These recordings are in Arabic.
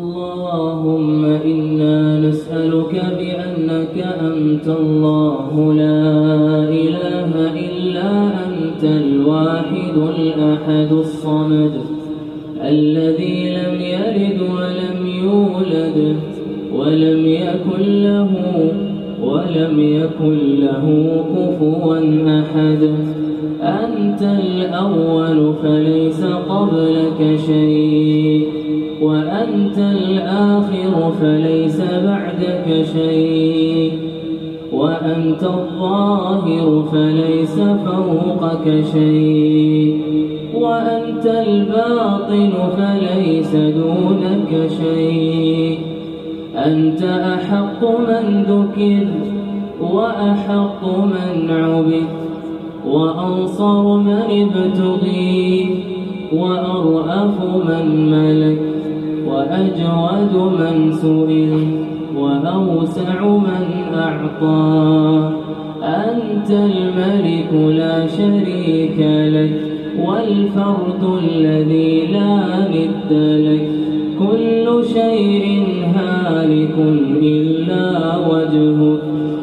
اللهم إنا نسألك بأنك أنت الله. لا إله إلا أنت الواحد الأحد الصمد. الذي لم يلد ولم يولد ولم يكن له ولم يكن له كفوا أحد. أنت الأول فليس قبلك شيء. وأنت الآخر فليس بعدك شيء. وأنت الظاهر فليس فوقك شيء. وأنت الباطن فليس دونك شيء. أنت أحق من ذكر وأحق من عبد. وأنصر من ابتغي وأرأف من ملك. وأجود من سئل وأوسع من أعطى. أنت الملك لا شريك لك والفرد الذي لا ند لك. كل شيء هالك إلا وجهك.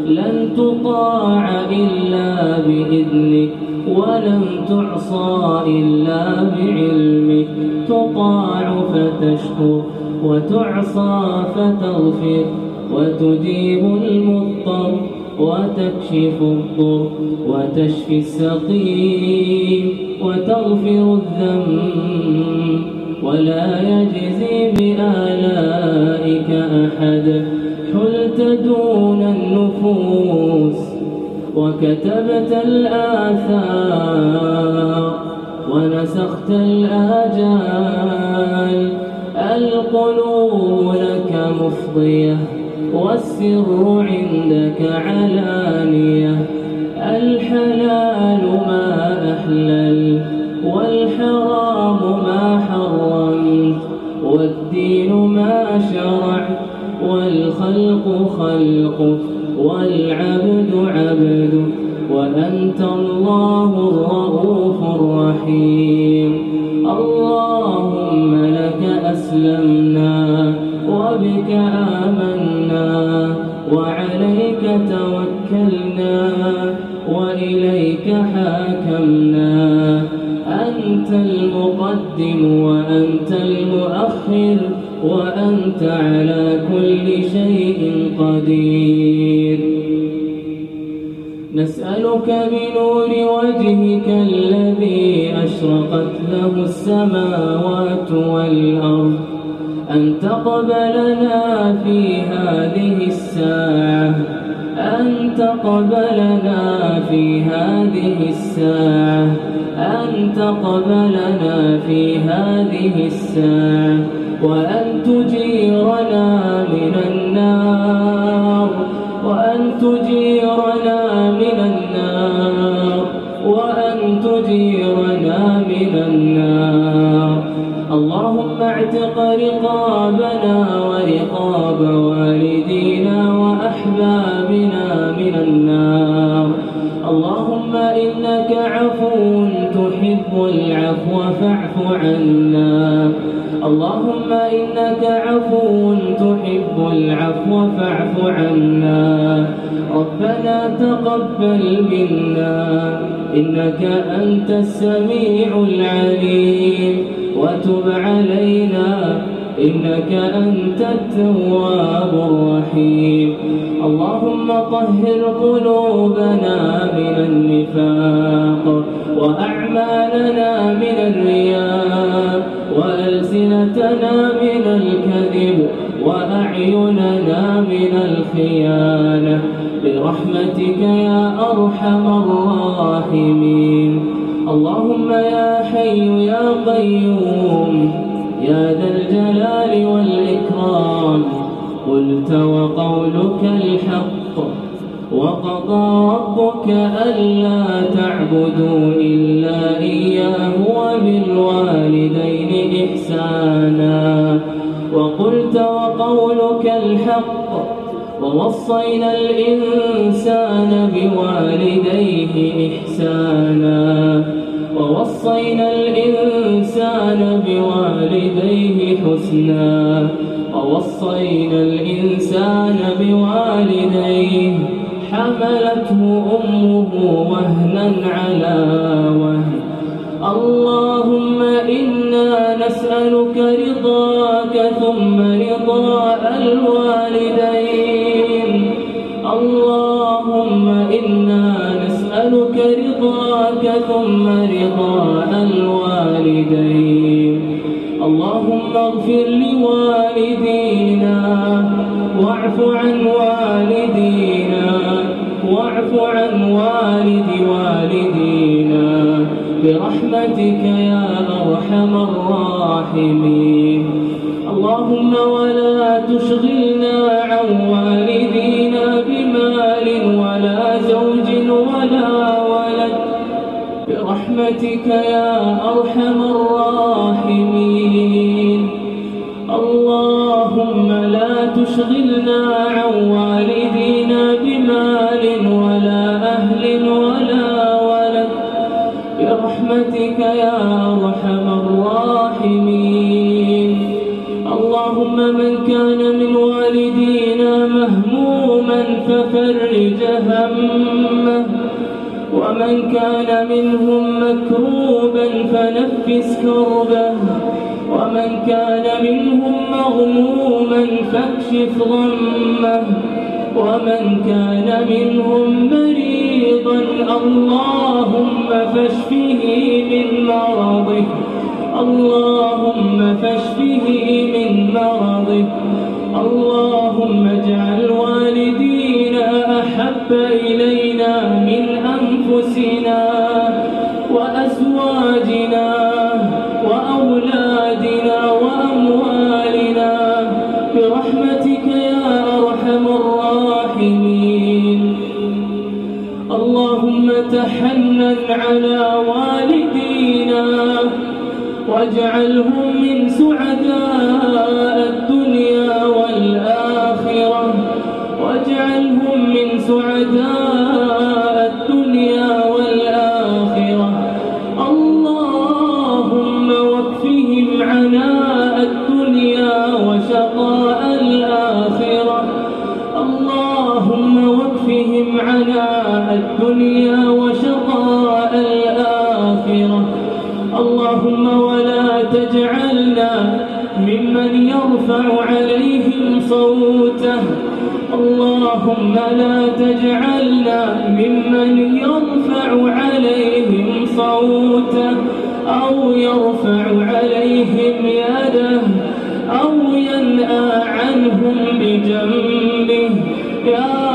لن تطاع إلا بإذنك ولن تعصى إلا بعلمك. تطاع فتشكر وتعصى فتغفر وتجيب المضطر وتكشف الضر وتشفي السقيم وتغفر الذنب ولا يجزي بآلائك أحد. حلت دون النفوس وكتبت الآثار ونسخت الآجال القلوب لك مفضية والسر عندك علانية. الحلال ما أحلل والحرام ما حرمت والدين ما شرعت والخلق خلقك والعبد عبدك وأنت الله الرؤوف الرحيم. اللهم لك أسلمنا وبك آمنا وعليك توكلنا وإليك حاكمنا أنت المقدم وأنت المؤخر وأنت على كل شيء قدير نسألك بنور وجهك الذي أشرقت له السماوات والأرض أن تقبلنا في هذه الساعة أن تقبلنا في هذه الساعة أن تقبلنا في هذه الساعة وأن تجيرنا من النار. وأن تجيرنا من النار وأن تجيرنا من النار. اللهم اعتق رقابنا ورقاب عنا اللهم إنك عفو تحب العفو فاعف عنا. ربنا تقبل منا. إنك أنت السميع العليم. وتب علينا إنك أنت التواب الرحيم. اللهم طهر قلوبنا من النفاق وأعمالنا من الرياء وألسنتنا من الكذب وأعيننا من الخيانة. برحمتك يا أرحم الراحمين. اللهم يا حي يا قيوم. يا ذا الجلال والإكرام قلت وقولك الحق وقضى ربك ألا تعبدوا إلا إياه وبالوالدين إحسانا. وقلت وقولك الحق ووصينا الإنسان بوالديه إحسانا. ووصينا الإنسان بوالديه حسنا ووصينا الإنسان بوالديه حملته أمه وهنا على رضاء الوالدين. اللهم اغفر لوالدينا واعف عن والدينا واعف عن والد والدينا. برحمتك يا أرحم الراحمين. اللهم ولا تشغلنا عن والدينا بمال ولا زوج ولا برحمتك يا أرحم الراحمين. اللهم لا تشغلنا عن والدينا بمال ولا أهل ولا ولد. برحمتك يا أرحم الراحمين. اللهم من كان من والدينا مهموما ففرج همه. ومن كان منهم مكروبا فنفس كربه ومن كان منهم مغموما فاكشف غمه ومن كان منهم مريضا اللهم فاشفه من مرضه اللهم فاشفه من مرضه اللهم اجعل والدينا أحب من أنفسنا وأزواجنا وأولادنا وأموالنا برحمتك يا أرحم الراحمين. اللهم تحنن على والدينا واجعلهم من سعداء الدنيا والآخرة واجعلهم من سعداء اللهم ولا تجعلنا ممن يرفع عليهم صوته. اللهم لا تجعلنا ممن يرفع عليهم صوته. أو يرفع عليهم يده أو ينأى عنهم بجنبه. يا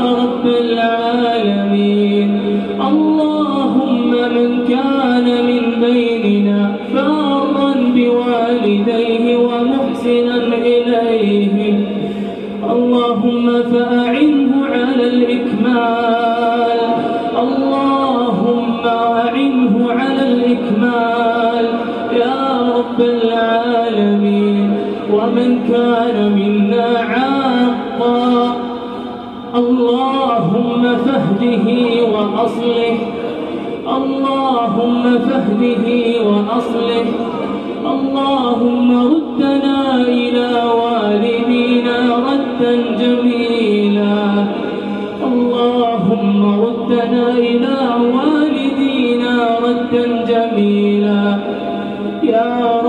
كان منا عاقا. اللهم فهده وأصلح اللهم فهده وأصلح اللهم ردنا إلى والدينا ردا جميلا. اللهم ردنا إلى والدينا ردا جميلا. يا